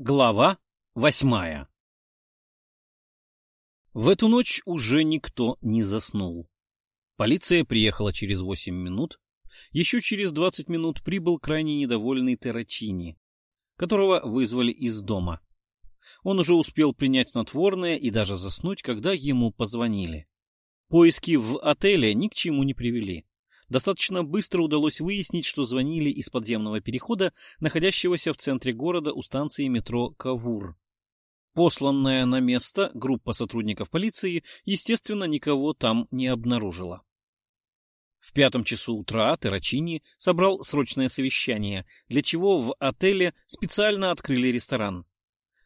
Глава восьмая В эту ночь уже никто не заснул. Полиция приехала через восемь минут. Еще через двадцать минут прибыл крайне недовольный Террачини, которого вызвали из дома. Он уже успел принять снотворное и даже заснуть, когда ему позвонили. Поиски в отеле ни к чему не привели. Достаточно быстро удалось выяснить, что звонили из подземного перехода, находящегося в центре города у станции метро Кавур. Посланная на место группа сотрудников полиции, естественно, никого там не обнаружила. В пятом часу утра Террачини собрал срочное совещание, для чего в отеле специально открыли ресторан.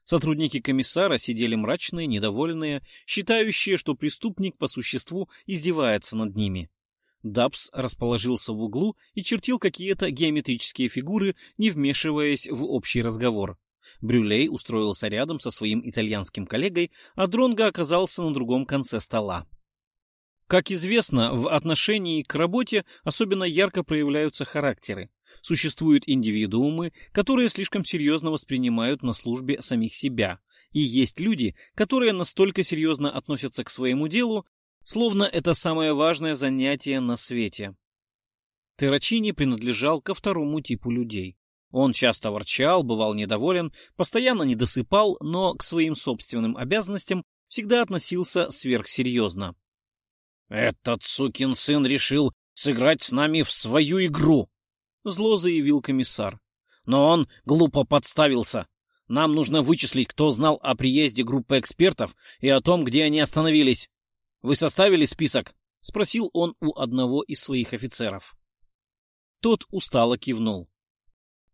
Сотрудники комиссара сидели мрачные, недовольные, считающие, что преступник по существу издевается над ними. Дабс расположился в углу и чертил какие-то геометрические фигуры, не вмешиваясь в общий разговор. Брюлей устроился рядом со своим итальянским коллегой, а Дронго оказался на другом конце стола. Как известно, в отношении к работе особенно ярко проявляются характеры. Существуют индивидуумы, которые слишком серьезно воспринимают на службе самих себя, и есть люди, которые настолько серьезно относятся к своему делу, словно это самое важное занятие на свете. Террачини принадлежал ко второму типу людей. Он часто ворчал, бывал недоволен, постоянно недосыпал, но к своим собственным обязанностям всегда относился сверхсерьезно. «Этот сукин сын решил сыграть с нами в свою игру!» — зло заявил комиссар. «Но он глупо подставился. Нам нужно вычислить, кто знал о приезде группы экспертов и о том, где они остановились. Вы составили список? — спросил он у одного из своих офицеров. Тот устало кивнул.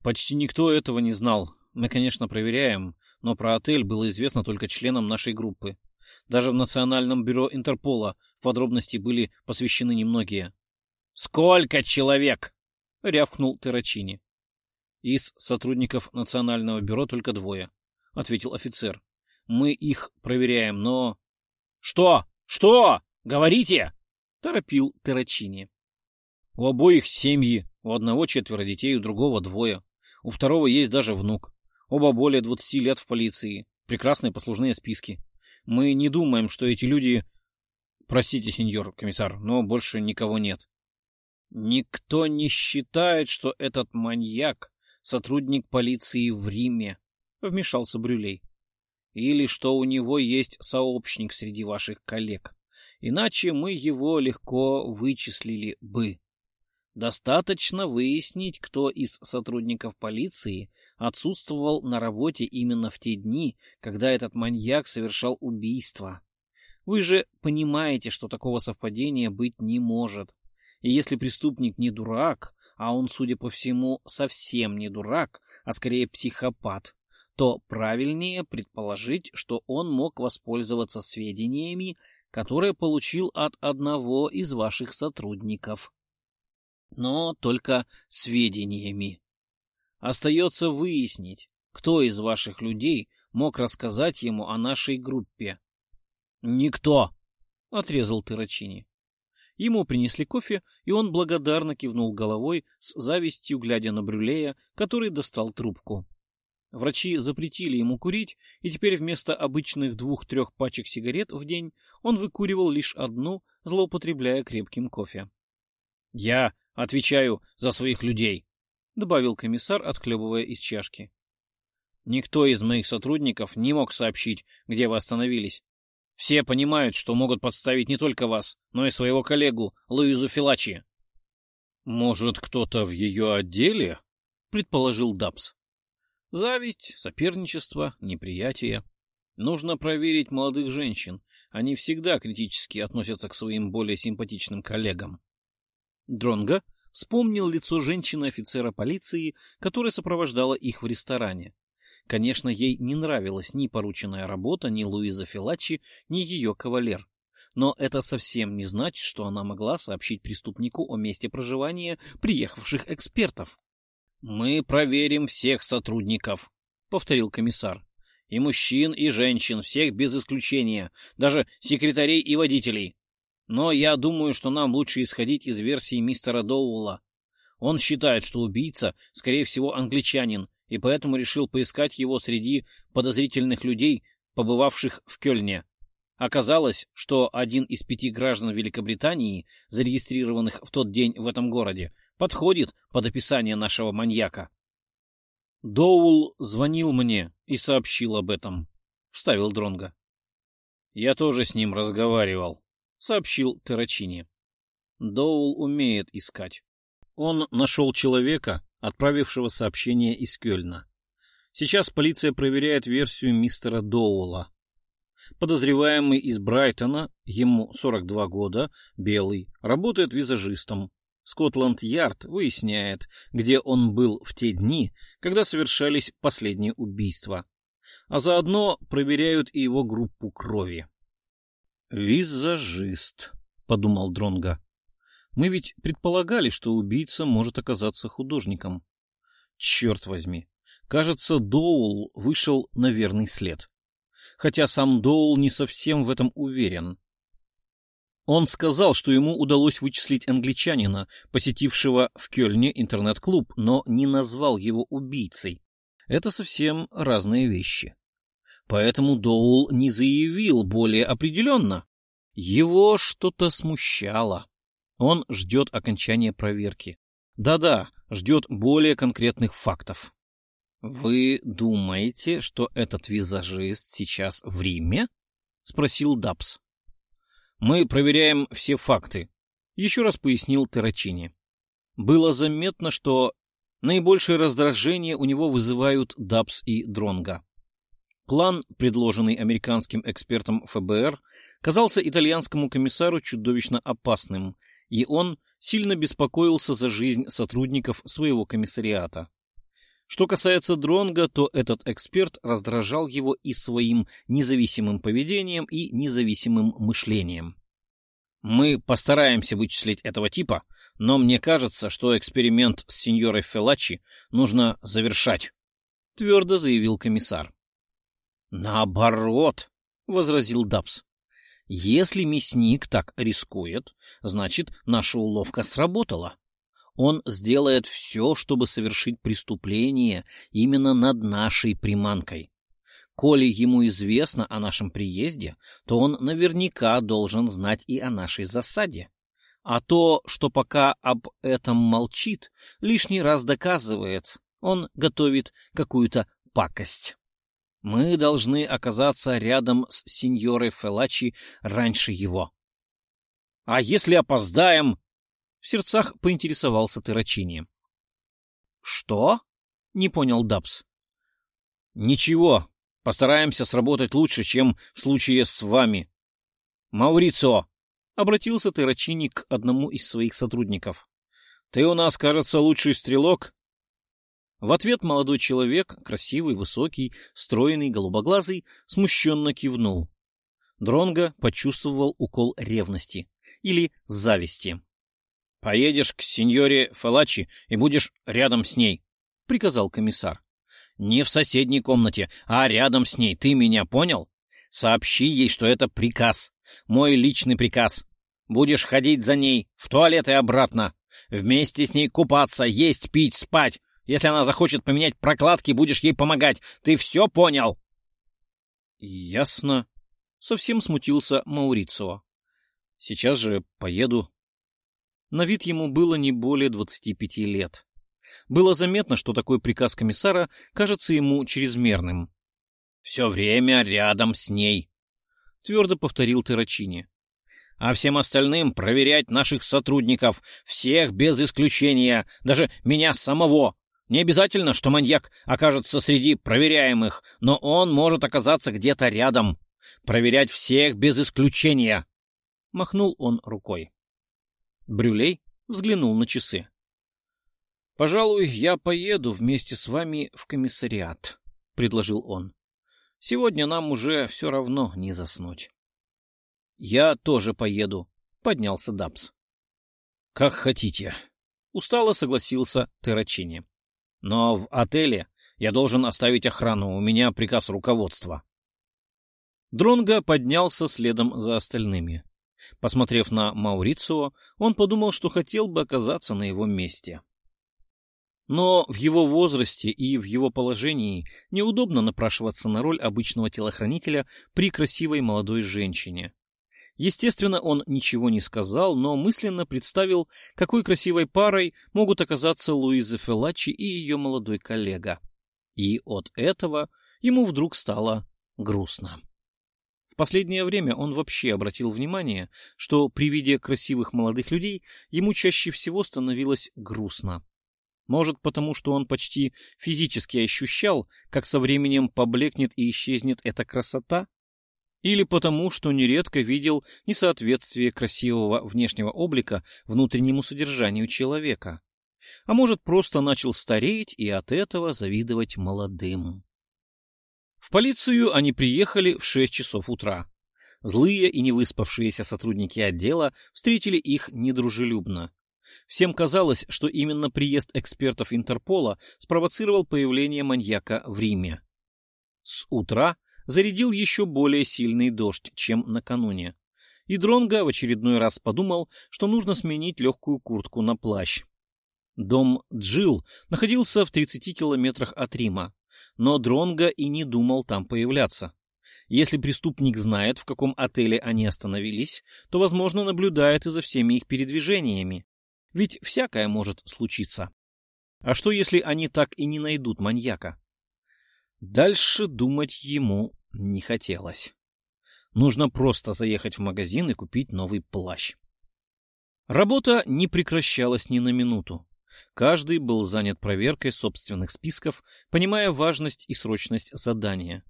Почти никто этого не знал. Мы, конечно, проверяем, но про отель было известно только членам нашей группы. Даже в Национальном бюро Интерпола подробности были посвящены немногие. «Сколько человек?» — рявкнул Террачини. «Из сотрудников Национального бюро только двое», — ответил офицер. «Мы их проверяем, но...» «Что?» «Что? Говорите!» — торопил Террачини. «У обоих семьи, у одного четверо детей, у другого двое. У второго есть даже внук. Оба более двадцати лет в полиции. Прекрасные послужные списки. Мы не думаем, что эти люди... Простите, сеньор комиссар, но больше никого нет. Никто не считает, что этот маньяк — сотрудник полиции в Риме, — вмешался Брюлей или что у него есть сообщник среди ваших коллег. Иначе мы его легко вычислили бы. Достаточно выяснить, кто из сотрудников полиции отсутствовал на работе именно в те дни, когда этот маньяк совершал убийство. Вы же понимаете, что такого совпадения быть не может. И если преступник не дурак, а он, судя по всему, совсем не дурак, а скорее психопат, то правильнее предположить, что он мог воспользоваться сведениями, которые получил от одного из ваших сотрудников. Но только сведениями. Остается выяснить, кто из ваших людей мог рассказать ему о нашей группе. «Никто!» — отрезал Тырачини. Ему принесли кофе, и он благодарно кивнул головой с завистью, глядя на Брюлея, который достал трубку. Врачи запретили ему курить, и теперь вместо обычных двух-трех пачек сигарет в день он выкуривал лишь одну, злоупотребляя крепким кофе. — Я отвечаю за своих людей, — добавил комиссар, отхлебывая из чашки. — Никто из моих сотрудников не мог сообщить, где вы остановились. Все понимают, что могут подставить не только вас, но и своего коллегу Луизу Филачи. — Может, кто-то в ее отделе? — предположил Дабс. Зависть, соперничество, неприятие. Нужно проверить молодых женщин. Они всегда критически относятся к своим более симпатичным коллегам. Дронго вспомнил лицо женщины-офицера полиции, которая сопровождала их в ресторане. Конечно, ей не нравилась ни порученная работа, ни Луиза Филачи, ни ее кавалер. Но это совсем не значит, что она могла сообщить преступнику о месте проживания приехавших экспертов. «Мы проверим всех сотрудников», — повторил комиссар. «И мужчин, и женщин, всех без исключения, даже секретарей и водителей. Но я думаю, что нам лучше исходить из версии мистера Доула. Он считает, что убийца, скорее всего, англичанин, и поэтому решил поискать его среди подозрительных людей, побывавших в Кёльне. Оказалось, что один из пяти граждан Великобритании, зарегистрированных в тот день в этом городе, подходит под описание нашего маньяка. Доул звонил мне и сообщил об этом, — вставил Дронга. Я тоже с ним разговаривал, — сообщил Террачини. Доул умеет искать. Он нашел человека, отправившего сообщение из Кёльна. Сейчас полиция проверяет версию мистера Доула. Подозреваемый из Брайтона, ему 42 года, белый, работает визажистом. Скотланд-Ярд выясняет, где он был в те дни, когда совершались последние убийства. А заодно проверяют и его группу крови. «Визажист», — подумал Дронга. Мы ведь предполагали, что убийца может оказаться художником. Черт возьми, кажется, Доул вышел на верный след. Хотя сам Доул не совсем в этом уверен. Он сказал, что ему удалось вычислить англичанина, посетившего в Кёльне интернет-клуб, но не назвал его убийцей. Это совсем разные вещи. Поэтому Доул не заявил более определенно. Его что-то смущало. Он ждет окончания проверки. Да-да, ждет более конкретных фактов. «Вы думаете, что этот визажист сейчас в Риме?» — спросил Дабс. «Мы проверяем все факты», — еще раз пояснил Террачини. Было заметно, что наибольшее раздражение у него вызывают Дабс и Дронга. План, предложенный американским экспертом ФБР, казался итальянскому комиссару чудовищно опасным — и он сильно беспокоился за жизнь сотрудников своего комиссариата. Что касается Дронга, то этот эксперт раздражал его и своим независимым поведением и независимым мышлением. Мы постараемся вычислить этого типа, но мне кажется, что эксперимент с сеньорой Фелачи нужно завершать, твердо заявил комиссар. Наоборот, возразил Дабс. Если мясник так рискует, значит, наша уловка сработала. Он сделает все, чтобы совершить преступление именно над нашей приманкой. Коли ему известно о нашем приезде, то он наверняка должен знать и о нашей засаде. А то, что пока об этом молчит, лишний раз доказывает, он готовит какую-то пакость. Мы должны оказаться рядом с сеньорой Фелачи раньше его. — А если опоздаем? — в сердцах поинтересовался Террачини. — Что? — не понял Дабс. — Ничего. Постараемся сработать лучше, чем в случае с вами. — Маурицио! — обратился Террачини к одному из своих сотрудников. — Ты у нас, кажется, лучший стрелок, в ответ молодой человек, красивый, высокий, стройный, голубоглазый, смущенно кивнул. Дронго почувствовал укол ревности или зависти. — Поедешь к сеньоре Фалачи и будешь рядом с ней, — приказал комиссар. — Не в соседней комнате, а рядом с ней. Ты меня понял? Сообщи ей, что это приказ. Мой личный приказ. Будешь ходить за ней в туалет и обратно. Вместе с ней купаться, есть, пить, спать. Если она захочет поменять прокладки, будешь ей помогать. Ты все понял?» «Ясно». Совсем смутился Маурицио. «Сейчас же поеду». На вид ему было не более двадцати пяти лет. Было заметно, что такой приказ комиссара кажется ему чрезмерным. «Все время рядом с ней», — твердо повторил Террачини. «А всем остальным проверять наших сотрудников, всех без исключения, даже меня самого, не обязательно, что маньяк окажется среди проверяемых, но он может оказаться где-то рядом. Проверять всех без исключения. Махнул он рукой. Брюлей взглянул на часы. — Пожалуй, я поеду вместе с вами в комиссариат, — предложил он. — Сегодня нам уже все равно не заснуть. — Я тоже поеду, — поднялся Дабс. — Как хотите. Устало согласился Террачини. Но в отеле я должен оставить охрану, у меня приказ руководства. Дронго поднялся следом за остальными. Посмотрев на Маурицио, он подумал, что хотел бы оказаться на его месте. Но в его возрасте и в его положении неудобно напрашиваться на роль обычного телохранителя при красивой молодой женщине. Естественно, он ничего не сказал, но мысленно представил, какой красивой парой могут оказаться Луиза Феллачи и ее молодой коллега. И от этого ему вдруг стало грустно. Последнее время он вообще обратил внимание, что при виде красивых молодых людей ему чаще всего становилось грустно. Может, потому что он почти физически ощущал, как со временем поблекнет и исчезнет эта красота? Или потому, что нередко видел несоответствие красивого внешнего облика внутреннему содержанию человека? А может, просто начал стареть и от этого завидовать молодым? В полицию они приехали в шесть часов утра. Злые и невыспавшиеся сотрудники отдела встретили их недружелюбно. Всем казалось, что именно приезд экспертов Интерпола спровоцировал появление маньяка в Риме. С утра зарядил еще более сильный дождь, чем накануне. И Дронго в очередной раз подумал, что нужно сменить легкую куртку на плащ. Дом Джил находился в 30 километрах от Рима, но Дронго и не думал там появляться. Если преступник знает, в каком отеле они остановились, то, возможно, наблюдает и за всеми их передвижениями. Ведь всякое может случиться. А что, если они так и не найдут маньяка? Дальше думать ему не хотелось. Нужно просто заехать в магазин и купить новый плащ. Работа не прекращалась ни на минуту. Каждый был занят проверкой собственных списков, понимая важность и срочность задания.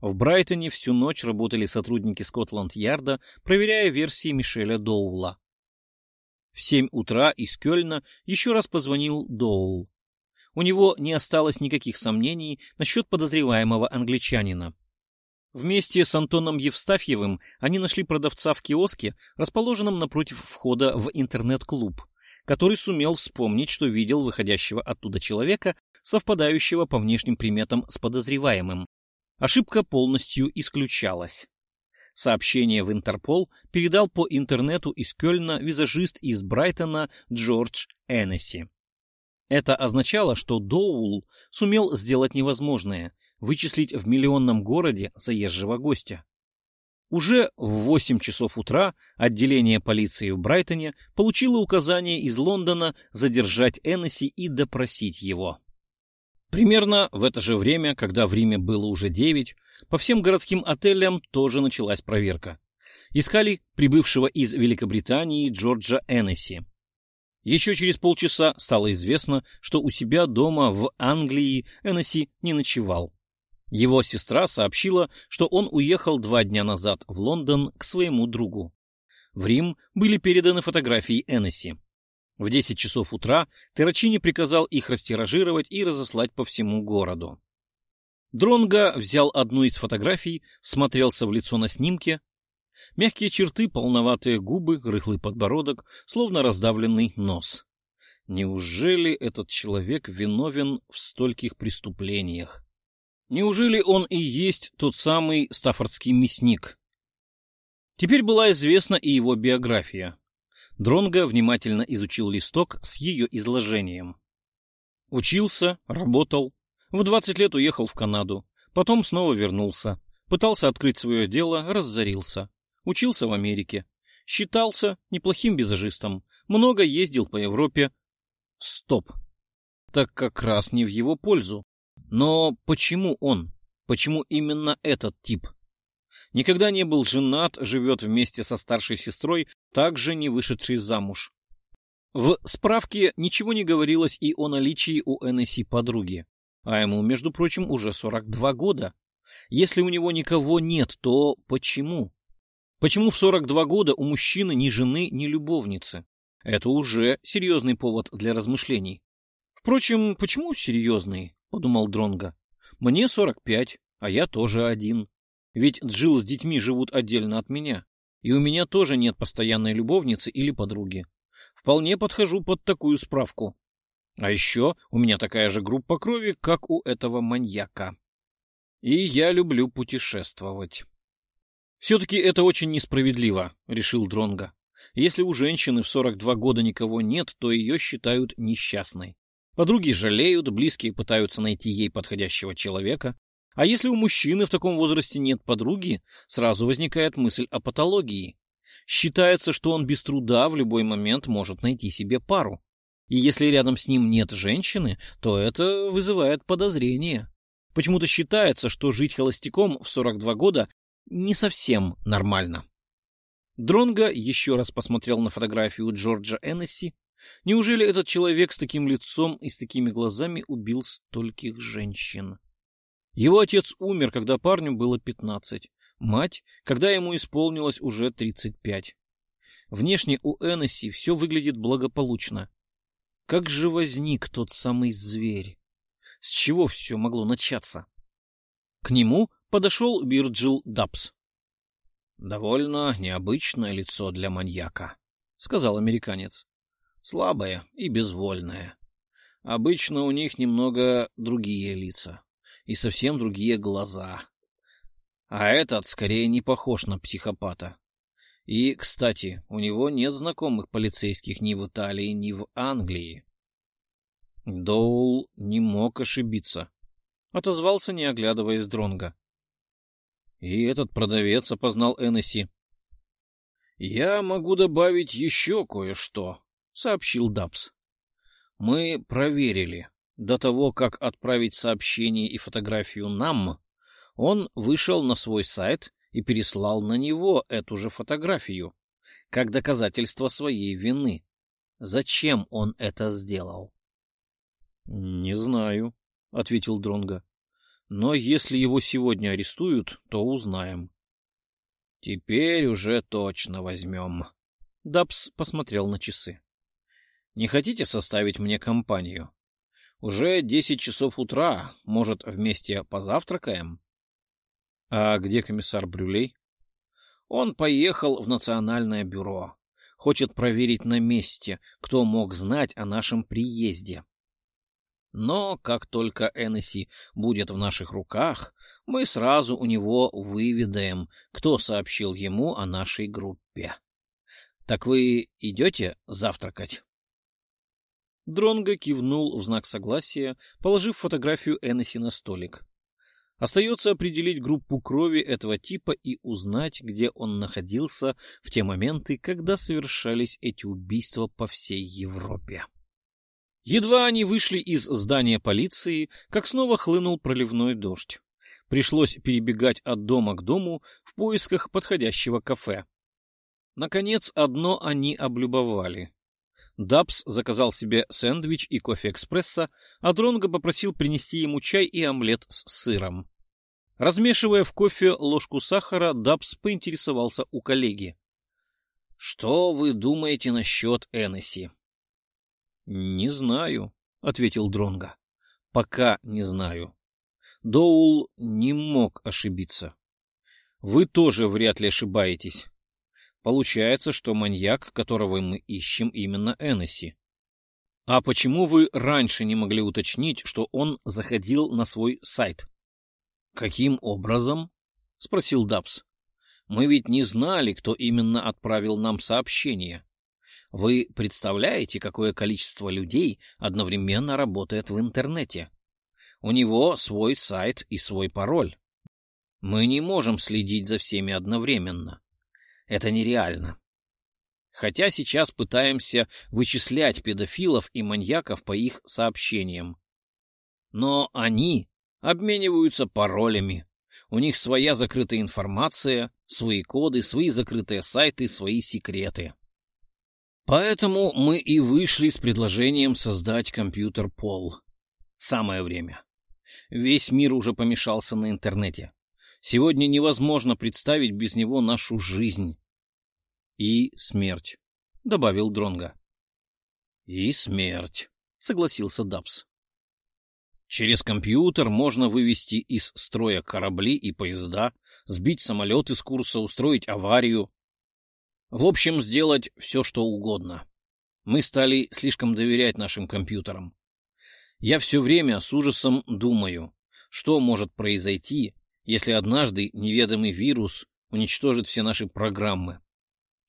В Брайтоне всю ночь работали сотрудники Скотланд-Ярда, проверяя версии Мишеля Доула. В семь утра из Кёльна еще раз позвонил Доул. У него не осталось никаких сомнений насчет подозреваемого англичанина. Вместе с Антоном Евстафьевым они нашли продавца в киоске, расположенном напротив входа в интернет-клуб, который сумел вспомнить, что видел выходящего оттуда человека, совпадающего по внешним приметам с подозреваемым. Ошибка полностью исключалась. Сообщение в Интерпол передал по интернету из Кёльна визажист из Брайтона Джордж Эннесси. Это означало, что Доул сумел сделать невозможное — вычислить в миллионном городе заезжего гостя. Уже в 8 часов утра отделение полиции в Брайтоне получило указание из Лондона задержать Эннесси и допросить его. Примерно в это же время, когда в Риме было уже 9, по всем городским отелям тоже началась проверка. Искали прибывшего из Великобритании Джорджа Эннесси. Еще через полчаса стало известно, что у себя дома в Англии Эннесси не ночевал. Его сестра сообщила, что он уехал два дня назад в Лондон к своему другу. В Рим были переданы фотографии Эннесси. В 10 часов утра Террачини приказал их растиражировать и разослать по всему городу. Дронго взял одну из фотографий, смотрелся в лицо на снимке. Мягкие черты, полноватые губы, рыхлый подбородок, словно раздавленный нос. Неужели этот человек виновен в стольких преступлениях? Неужели он и есть тот самый стаффордский мясник? Теперь была известна и его биография. Дронго внимательно изучил листок с ее изложением. Учился, работал, в 20 лет уехал в Канаду, потом снова вернулся. Пытался открыть свое дело, разорился. Учился в Америке. Считался неплохим визажистом. Много ездил по Европе. Стоп. Так как раз не в его пользу. Но почему он? Почему именно этот тип? Никогда не был женат, живет вместе со старшей сестрой, также не вышедшей замуж. В справке ничего не говорилось и о наличии у Энесси подруги. А ему, между прочим, уже 42 года. Если у него никого нет, то почему? Почему в 42 года у мужчины ни жены, ни любовницы? Это уже серьезный повод для размышлений. Впрочем, почему серьезный? Подумал Дронга. Мне 45, а я тоже один. Ведь Джилл с детьми живут отдельно от меня. И у меня тоже нет постоянной любовницы или подруги. Вполне подхожу под такую справку. А еще у меня такая же группа крови, как у этого маньяка. И я люблю путешествовать. Все-таки это очень несправедливо, решил Дронга. Если у женщины в 42 года никого нет, то ее считают несчастной. Подруги жалеют, близкие пытаются найти ей подходящего человека. А если у мужчины в таком возрасте нет подруги, сразу возникает мысль о патологии. Считается, что он без труда в любой момент может найти себе пару. И если рядом с ним нет женщины, то это вызывает подозрение. Почему-то считается, что жить холостяком в 42 года не совсем нормально. Дронго еще раз посмотрел на фотографию Джорджа Эннесси. Неужели этот человек с таким лицом и с такими глазами убил стольких женщин? Его отец умер, когда парню было 15, мать, когда ему исполнилось уже 35. Внешне у Эннесси все выглядит благополучно. Как же возник тот самый зверь? С чего все могло начаться? К нему подошел Вирджил Дабс. «Довольно необычное лицо для маньяка», — сказал американец. «Слабое и безвольное. Обычно у них немного другие лица и совсем другие глаза. А этот скорее не похож на психопата. И, кстати, у него нет знакомых полицейских ни в Италии, ни в Англии. Доул не мог ошибиться. Отозвался, не оглядываясь Дронга. И этот продавец опознал Эннесси. «Я могу добавить еще кое-что», — сообщил Дабс. «Мы проверили. До того, как отправить сообщение и фотографию нам, он вышел на свой сайт и переслал на него эту же фотографию, как доказательство своей вины. Зачем он это сделал?» Не знаю, ответил Дронга. Но если его сегодня арестуют, то узнаем. Теперь уже точно возьмем. Дабс посмотрел на часы. Не хотите составить мне компанию? Уже десять часов утра. Может, вместе позавтракаем? А где комиссар Брюлей? Он поехал в национальное бюро. Хочет проверить на месте, кто мог знать о нашем приезде. Но как только Эннесси будет в наших руках, мы сразу у него выведаем, кто сообщил ему о нашей группе. Так вы идете завтракать? Дронго кивнул в знак согласия, положив фотографию Эннесси на столик. Остается определить группу крови этого типа и узнать, где он находился в те моменты, когда совершались эти убийства по всей Европе. Едва они вышли из здания полиции, как снова хлынул проливной дождь. Пришлось перебегать от дома к дому в поисках подходящего кафе. Наконец, одно они облюбовали. Дабс заказал себе сэндвич и кофе экспресса, а Дронго попросил принести ему чай и омлет с сыром. Размешивая в кофе ложку сахара, Дабс поинтересовался у коллеги. — Что вы думаете насчет Эннесси? Не знаю, ответил Дронга. Пока не знаю. Доул не мог ошибиться. Вы тоже вряд ли ошибаетесь. Получается, что маньяк, которого мы ищем, именно Эннесси. А почему вы раньше не могли уточнить, что он заходил на свой сайт? Каким образом? спросил Дабс. Мы ведь не знали, кто именно отправил нам сообщение. Вы представляете, какое количество людей одновременно работает в интернете? У него свой сайт и свой пароль. Мы не можем следить за всеми одновременно. Это нереально. Хотя сейчас пытаемся вычислять педофилов и маньяков по их сообщениям. Но они обмениваются паролями. У них своя закрытая информация, свои коды, свои закрытые сайты, свои секреты. Поэтому мы и вышли с предложением создать компьютер Пол. Самое время. Весь мир уже помешался на интернете. Сегодня невозможно представить без него нашу жизнь. И смерть, — добавил Дронга. И смерть, — согласился Дабс. Через компьютер можно вывести из строя корабли и поезда, сбить самолет из курса, устроить аварию, в общем, сделать все, что угодно. Мы стали слишком доверять нашим компьютерам. Я все время с ужасом думаю, что может произойти, если однажды неведомый вирус уничтожит все наши программы.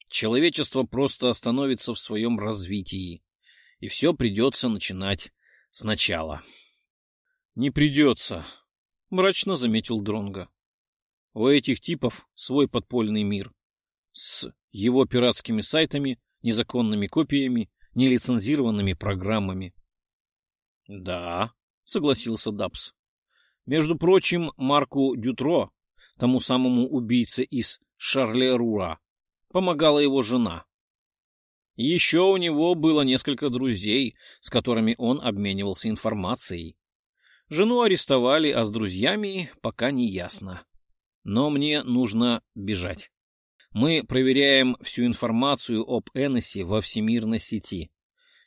Человечество просто остановится в своем развитии, и все придется начинать сначала. Не придется, мрачно заметил Дронга. У этих типов свой подпольный мир с его пиратскими сайтами, незаконными копиями, нелицензированными программами. Да, согласился Дабс. Между прочим, Марку Дютро, тому самому убийце из Шарлеруа, помогала его жена. Еще у него было несколько друзей, с которыми он обменивался информацией. Жену арестовали, а с друзьями пока не ясно. Но мне нужно бежать. Мы проверяем всю информацию об Эннесе во всемирной сети.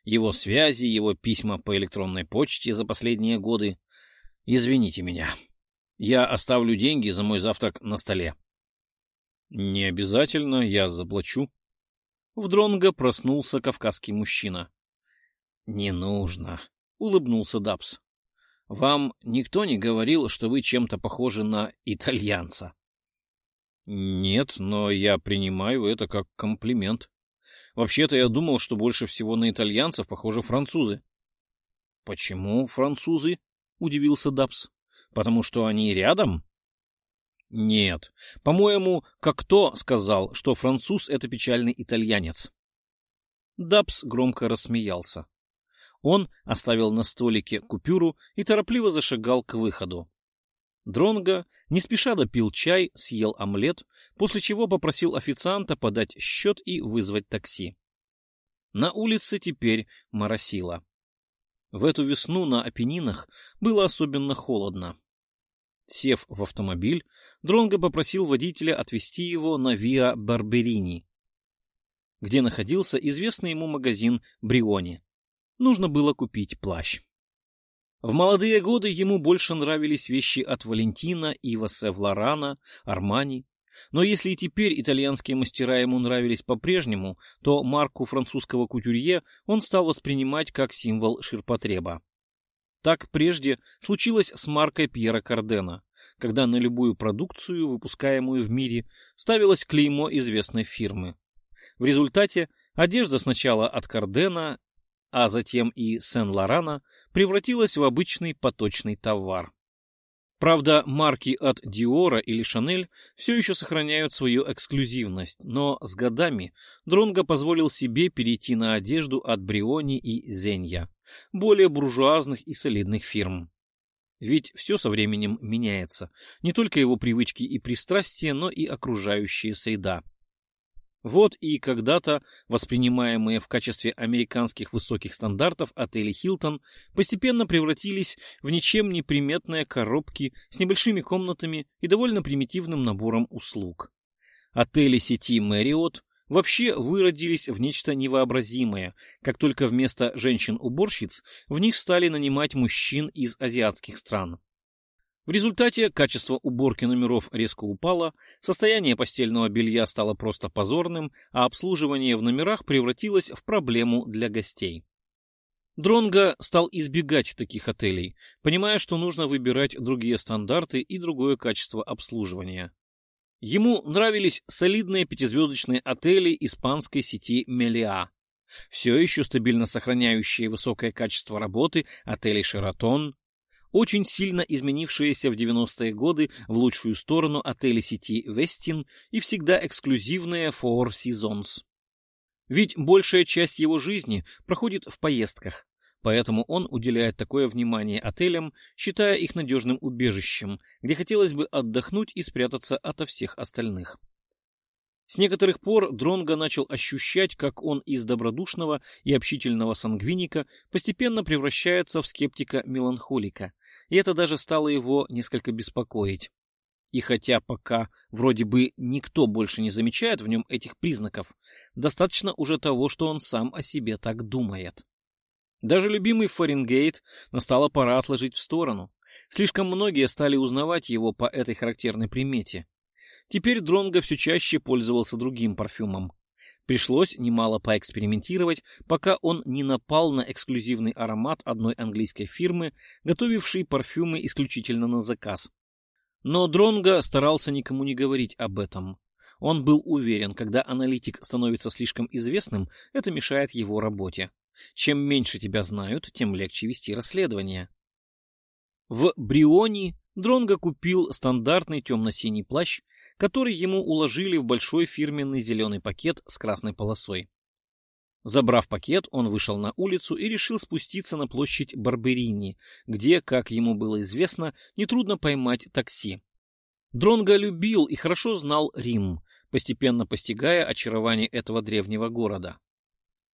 Его связи, его письма по электронной почте за последние годы. Извините меня. Я оставлю деньги за мой завтрак на столе. Не обязательно, я заплачу. В Дронго проснулся кавказский мужчина. Не нужно, улыбнулся Дабс. Вам никто не говорил, что вы чем-то похожи на итальянца? Нет, но я принимаю это как комплимент. Вообще-то я думал, что больше всего на итальянцев похожи французы. Почему французы? Удивился Дабс. Потому что они рядом? Нет. По-моему, как кто сказал, что француз — это печальный итальянец. Дабс громко рассмеялся. Он оставил на столике купюру и торопливо зашагал к выходу. Дронго не спеша допил чай, съел омлет, после чего попросил официанта подать счет и вызвать такси. На улице теперь моросило. В эту весну на Апеннинах было особенно холодно. Сев в автомобиль, Дронго попросил водителя отвезти его на Виа Барберини, где находился известный ему магазин Бриони. Нужно было купить плащ. В молодые годы ему больше нравились вещи от Валентина, Ива Севлорана, Армани. Но если и теперь итальянские мастера ему нравились по-прежнему, то марку французского кутюрье он стал воспринимать как символ ширпотреба. Так прежде случилось с маркой Пьера Кардена, когда на любую продукцию, выпускаемую в мире, ставилось клеймо известной фирмы. В результате одежда сначала от Кардена, а затем и Сен-Лорана превратилась в обычный поточный товар. Правда, марки от Диора или Шанель все еще сохраняют свою эксклюзивность, но с годами Дронго позволил себе перейти на одежду от Бриони и Зенья, более буржуазных и солидных фирм. Ведь все со временем меняется, не только его привычки и пристрастия, но и окружающая среда. Вот и когда-то воспринимаемые в качестве американских высоких стандартов отели «Хилтон» постепенно превратились в ничем не приметные коробки с небольшими комнатами и довольно примитивным набором услуг. Отели сети «Мэриот» вообще выродились в нечто невообразимое, как только вместо женщин-уборщиц в них стали нанимать мужчин из азиатских стран. В результате качество уборки номеров резко упало, состояние постельного белья стало просто позорным, а обслуживание в номерах превратилось в проблему для гостей. Дронго стал избегать таких отелей, понимая, что нужно выбирать другие стандарты и другое качество обслуживания. Ему нравились солидные пятизвездочные отели испанской сети «Мелиа», все еще стабильно сохраняющие высокое качество работы отелей «Шератон», очень сильно изменившиеся в 90-е годы в лучшую сторону отели сети Вестин и всегда эксклюзивные Four Seasons. Ведь большая часть его жизни проходит в поездках, поэтому он уделяет такое внимание отелям, считая их надежным убежищем, где хотелось бы отдохнуть и спрятаться ото всех остальных. С некоторых пор Дронго начал ощущать, как он из добродушного и общительного сангвиника постепенно превращается в скептика-меланхолика, и это даже стало его несколько беспокоить. И хотя пока вроде бы никто больше не замечает в нем этих признаков, достаточно уже того, что он сам о себе так думает. Даже любимый Фаренгейт настала пора отложить в сторону. Слишком многие стали узнавать его по этой характерной примете. Теперь Дронго все чаще пользовался другим парфюмом. Пришлось немало поэкспериментировать, пока он не напал на эксклюзивный аромат одной английской фирмы, готовившей парфюмы исключительно на заказ. Но Дронго старался никому не говорить об этом. Он был уверен, когда аналитик становится слишком известным, это мешает его работе. Чем меньше тебя знают, тем легче вести расследование. В Брионе Дронго купил стандартный темно-синий плащ, который ему уложили в большой фирменный зеленый пакет с красной полосой. Забрав пакет, он вышел на улицу и решил спуститься на площадь Барберини, где, как ему было известно, нетрудно поймать такси. Дронго любил и хорошо знал Рим, постепенно постигая очарование этого древнего города.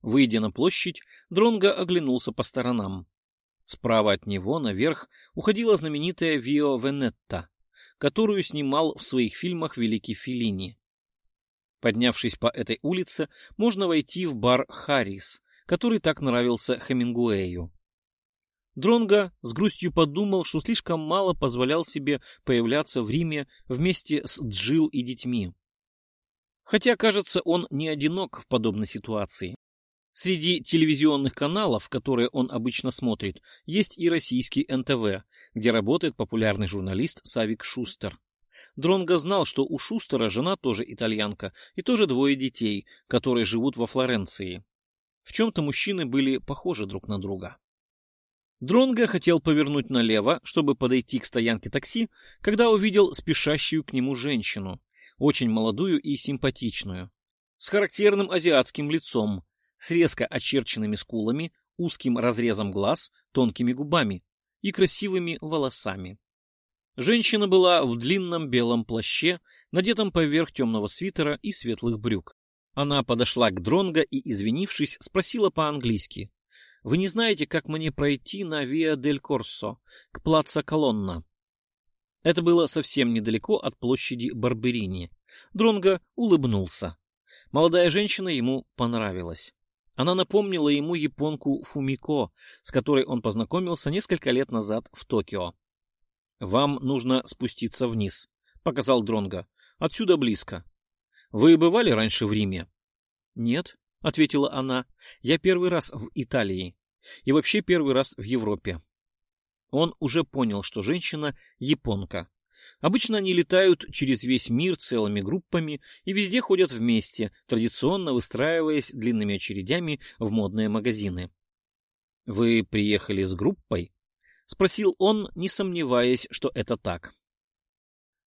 Выйдя на площадь, Дронго оглянулся по сторонам. Справа от него наверх уходила знаменитая Вио Венетта, которую снимал в своих фильмах великий Феллини. Поднявшись по этой улице, можно войти в бар «Харрис», который так нравился Хемингуэю. Дронго с грустью подумал, что слишком мало позволял себе появляться в Риме вместе с Джил и детьми. Хотя, кажется, он не одинок в подобной ситуации. Среди телевизионных каналов, которые он обычно смотрит, есть и российский НТВ, где работает популярный журналист Савик Шустер. Дронго знал, что у Шустера жена тоже итальянка и тоже двое детей, которые живут во Флоренции. В чем-то мужчины были похожи друг на друга. Дронго хотел повернуть налево, чтобы подойти к стоянке такси, когда увидел спешащую к нему женщину, очень молодую и симпатичную, с характерным азиатским лицом, с резко очерченными скулами, узким разрезом глаз, тонкими губами и красивыми волосами. Женщина была в длинном белом плаще, надетом поверх темного свитера и светлых брюк. Она подошла к Дронго и, извинившись, спросила по-английски. «Вы не знаете, как мне пройти на Виа дель Корсо, к плаца Колонна?» Это было совсем недалеко от площади Барберини. Дронго улыбнулся. Молодая женщина ему понравилась. Она напомнила ему японку Фумико, с которой он познакомился несколько лет назад в Токио. «Вам нужно спуститься вниз», — показал Дронга. «Отсюда близко. Вы бывали раньше в Риме?» «Нет», — ответила она. «Я первый раз в Италии. И вообще первый раз в Европе». Он уже понял, что женщина — японка. Обычно они летают через весь мир целыми группами и везде ходят вместе, традиционно выстраиваясь длинными очередями в модные магазины. «Вы приехали с группой?» — спросил он, не сомневаясь, что это так.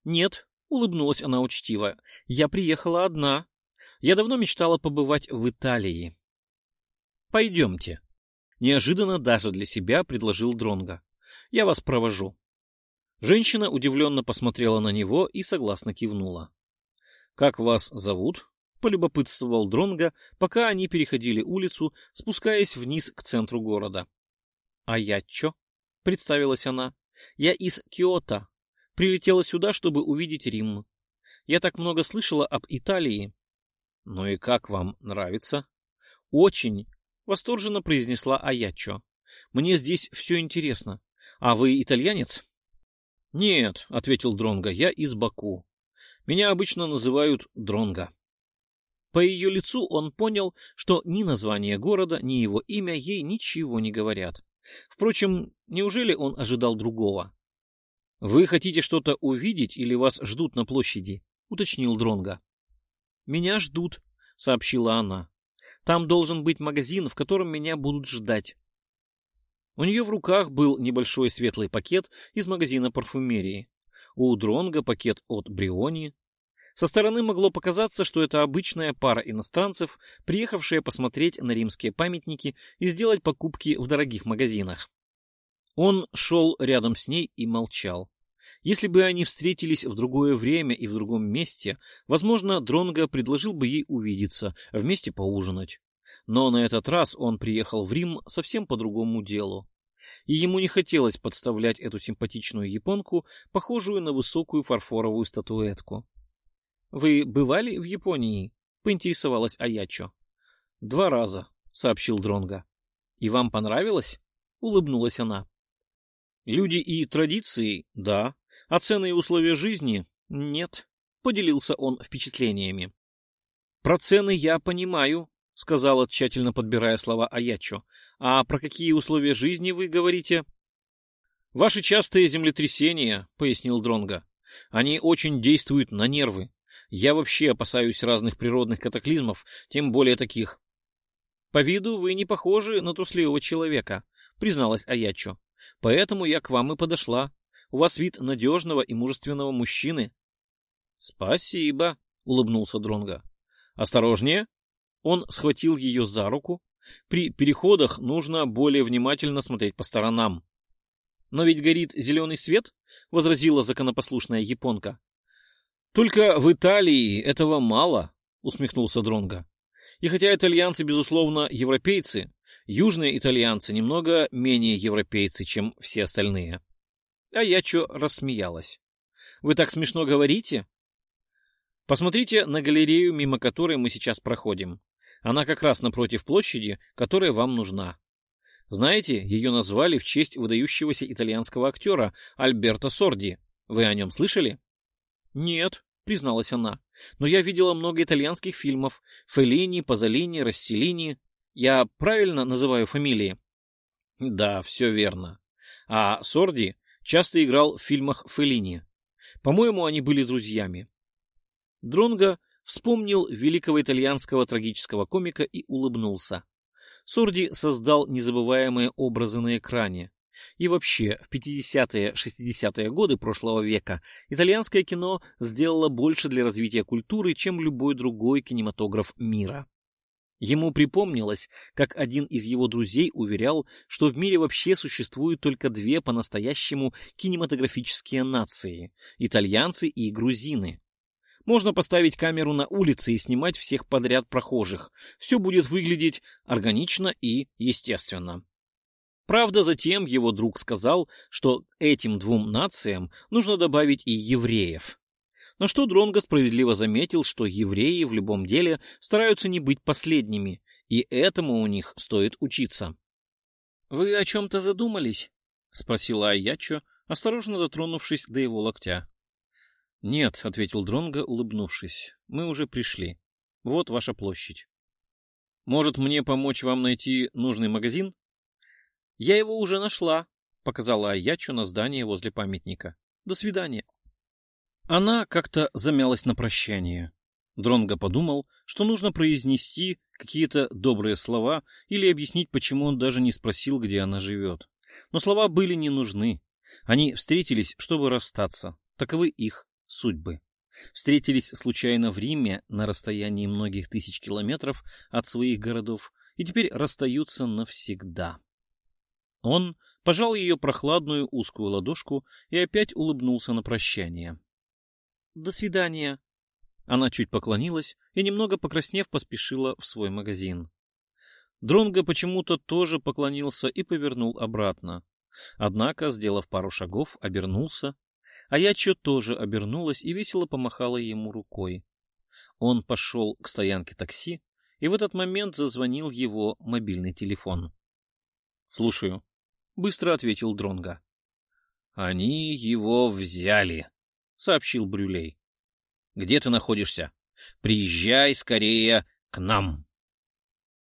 «Нет», — улыбнулась она учтиво, — «я приехала одна. Я давно мечтала побывать в Италии». «Пойдемте», — неожиданно даже для себя предложил Дронга. «Я вас провожу». Женщина удивленно посмотрела на него и согласно кивнула. «Как вас зовут?» — полюбопытствовал Дронга, пока они переходили улицу, спускаясь вниз к центру города. «А я чё?» — представилась она. «Я из Киото. Прилетела сюда, чтобы увидеть Рим. Я так много слышала об Италии». «Ну и как вам нравится?» «Очень», — восторженно произнесла Аячо. «Мне здесь все интересно. А вы итальянец?» «Нет», — ответил Дронга, — «я из Баку. Меня обычно называют Дронга». По ее лицу он понял, что ни название города, ни его имя ей ничего не говорят. Впрочем, неужели он ожидал другого? «Вы хотите что-то увидеть или вас ждут на площади?» — уточнил Дронга. «Меня ждут», — сообщила она. «Там должен быть магазин, в котором меня будут ждать». У нее в руках был небольшой светлый пакет из магазина парфюмерии. У Дронга пакет от Бриони, со стороны могло показаться, что это обычная пара иностранцев, приехавшая посмотреть на римские памятники и сделать покупки в дорогих магазинах. Он шел рядом с ней и молчал. Если бы они встретились в другое время и в другом месте, возможно, Дронго предложил бы ей увидеться, вместе поужинать. Но на этот раз он приехал в Рим совсем по другому делу. И ему не хотелось подставлять эту симпатичную японку, похожую на высокую фарфоровую статуэтку. Вы бывали в Японии? поинтересовалась Аячо. Два раза, сообщил Дронга. И вам понравилось? улыбнулась она. Люди и традиции, да, а цены и условия жизни нет, поделился он впечатлениями. Про цены я понимаю, сказала, тщательно подбирая слова Аячо. А про какие условия жизни вы говорите? Ваши частые землетрясения, пояснил Дронга. Они очень действуют на нервы. Я вообще опасаюсь разных природных катаклизмов, тем более таких. По виду вы не похожи на трусливого человека, призналась Аячо. Поэтому я к вам и подошла. У вас вид надежного и мужественного мужчины. Спасибо, улыбнулся Дронга. Осторожнее. Он схватил ее за руку. При переходах нужно более внимательно смотреть по сторонам. Но ведь горит зеленый свет, возразила законопослушная японка. Только в Италии этого мало, усмехнулся Дронга. И хотя итальянцы, безусловно, европейцы, южные итальянцы немного менее европейцы, чем все остальные. А я чё рассмеялась. Вы так смешно говорите? Посмотрите на галерею, мимо которой мы сейчас проходим. Она как раз напротив площади, которая вам нужна. Знаете, ее назвали в честь выдающегося итальянского актера Альберто Сорди. Вы о нем слышали? Нет, призналась она. Но я видела много итальянских фильмов. Феллини, Пазолини, Расселини. Я правильно называю фамилии? Да, все верно. А Сорди часто играл в фильмах Феллини. По-моему, они были друзьями. Дронго вспомнил великого итальянского трагического комика и улыбнулся. Сорди создал незабываемые образы на экране. И вообще, в 50-60-е годы прошлого века итальянское кино сделало больше для развития культуры, чем любой другой кинематограф мира. Ему припомнилось, как один из его друзей уверял, что в мире вообще существуют только две по-настоящему кинематографические нации – итальянцы и грузины. Можно поставить камеру на улице и снимать всех подряд прохожих. Все будет выглядеть органично и естественно. Правда, затем его друг сказал, что этим двум нациям нужно добавить и евреев. На что Дронго справедливо заметил, что евреи в любом деле стараются не быть последними, и этому у них стоит учиться. — Вы о чем-то задумались? — спросила Аячо, осторожно дотронувшись до его локтя. — Нет, — ответил Дронго, улыбнувшись, — мы уже пришли. Вот ваша площадь. — Может, мне помочь вам найти нужный магазин? — Я его уже нашла, — показала Аячо на здание возле памятника. — До свидания. Она как-то замялась на прощание. Дронго подумал, что нужно произнести какие-то добрые слова или объяснить, почему он даже не спросил, где она живет. Но слова были не нужны. Они встретились, чтобы расстаться. Таковы их судьбы. Встретились случайно в Риме на расстоянии многих тысяч километров от своих городов и теперь расстаются навсегда. Он пожал ее прохладную узкую ладошку и опять улыбнулся на прощание. До свидания. Она чуть поклонилась и, немного покраснев, поспешила в свой магазин. Дронго почему-то тоже поклонился и повернул обратно. Однако, сделав пару шагов, обернулся, а я чё тоже обернулась и весело помахала ему рукой. Он пошел к стоянке такси, и в этот момент зазвонил его мобильный телефон. «Слушаю», — быстро ответил Дронга. «Они его взяли», сообщил Брюлей. Где ты находишься? Приезжай скорее к нам.